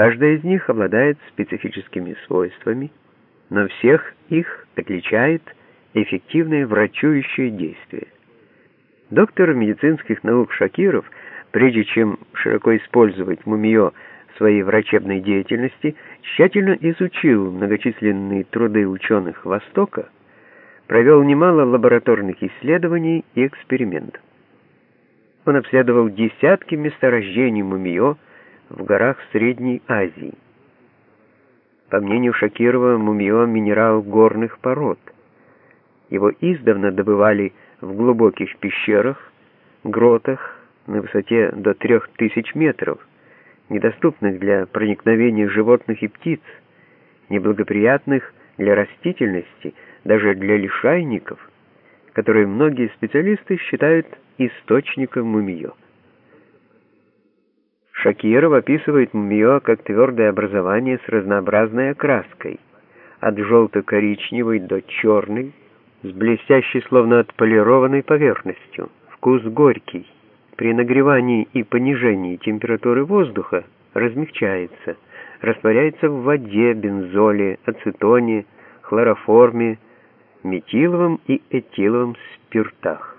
Каждая из них обладает специфическими свойствами, но всех их отличает эффективное врачующее действие. Доктор медицинских наук Шакиров, прежде чем широко использовать мумиё в своей врачебной деятельности, тщательно изучил многочисленные труды ученых Востока, провел немало лабораторных исследований и экспериментов. Он обследовал десятки месторождений мумиё в горах Средней Азии. По мнению Шакирова, мумиё — минерал горных пород. Его издавна добывали в глубоких пещерах, гротах на высоте до 3000 метров, недоступных для проникновения животных и птиц, неблагоприятных для растительности, даже для лишайников, которые многие специалисты считают источником мумиё. Шакиров описывает мумиё как твердое образование с разнообразной окраской, от желто-коричневой до черной, с блестящей, словно отполированной поверхностью. Вкус горький. При нагревании и понижении температуры воздуха размягчается, растворяется в воде, бензоле, ацетоне, хлороформе, метиловом и этиловом спиртах.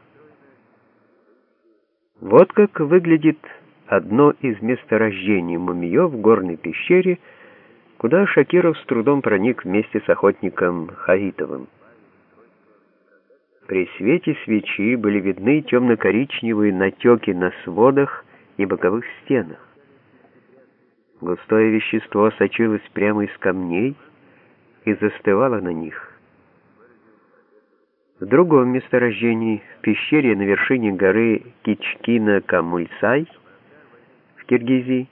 Вот как выглядит одно из месторождений мумиё в горной пещере, куда Шакиров с трудом проник вместе с охотником Хаитовым. При свете свечи были видны темно-коричневые натеки на сводах и боковых стенах. Густое вещество сочилось прямо из камней и застывало на них. В другом месторождении, в пещере на вершине горы Кичкина-Камульсай, Киргизии,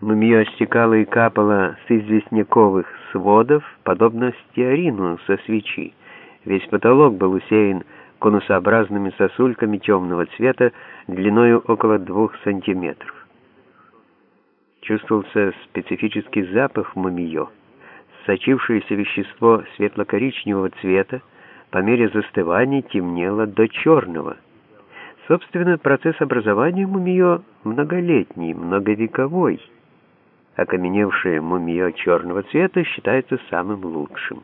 мумия стекала и капала с известняковых сводов, подобно стеарину со свечи. Весь потолок был усеян конусообразными сосульками темного цвета длиною около двух сантиметров. Чувствовался специфический запах мумиё сочившееся вещество светло-коричневого цвета по мере застывания темнело до черного. Собственно, процесс образования мумиё многолетний, многовековой. Окаменевшее мумиё черного цвета считается самым лучшим.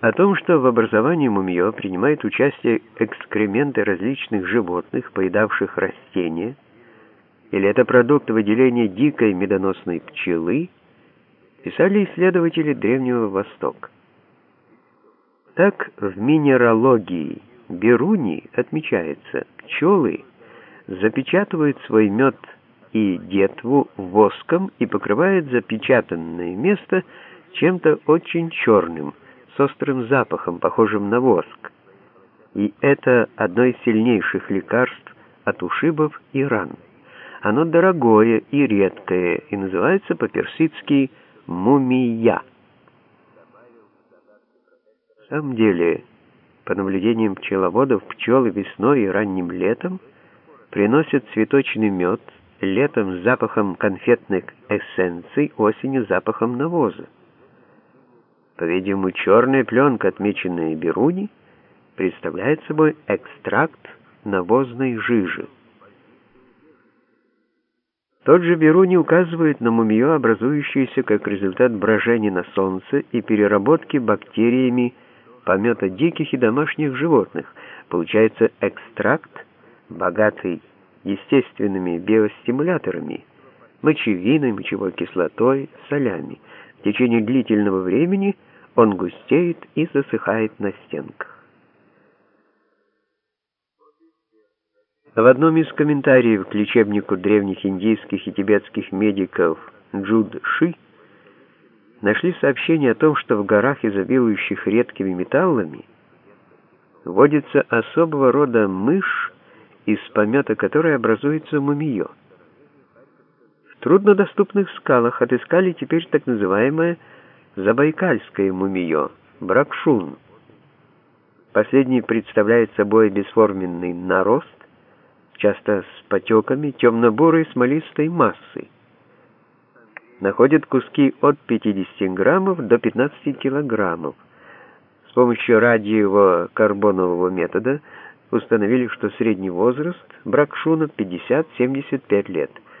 О том, что в образовании мумиё принимают участие экскременты различных животных, поедавших растения, или это продукт выделения дикой медоносной пчелы, писали исследователи Древнего Востока. Так в минералогии Беруни отмечается, пчелы запечатывают свой мед и детву воском и покрывают запечатанное место чем-то очень черным, с острым запахом, похожим на воск. И это одно из сильнейших лекарств от ушибов и ран. Оно дорогое и редкое и называется по-персидски «мумия». Самом деле, по наблюдениям пчеловодов, пчелы весной и ранним летом приносят цветочный мед, летом с запахом конфетных эссенций, осенью запахом навоза. По-видимому, черная пленка, отмеченная Беруни, представляет собой экстракт навозной жижи. Тот же Беруни указывает на мумию, образующуюся как результат брожения на солнце и переработки бактериями помета диких и домашних животных. Получается экстракт, богатый естественными биостимуляторами, мочевиной, мочевой кислотой, солями. В течение длительного времени он густеет и засыхает на стенках. В одном из комментариев к лечебнику древних индийских и тибетских медиков Джуд Ши нашли сообщение о том, что в горах, изобилующих редкими металлами, водится особого рода мышь, из помета которой образуется мумиё. В труднодоступных скалах отыскали теперь так называемое забайкальское мумиё, бракшун. Последний представляет собой бесформенный нарост, часто с потеками темно-бурой смолистой массы. Находят куски от 50 граммов до 15 килограммов. С помощью радиово-карбонового метода установили, что средний возраст бракшунов 50-75 лет.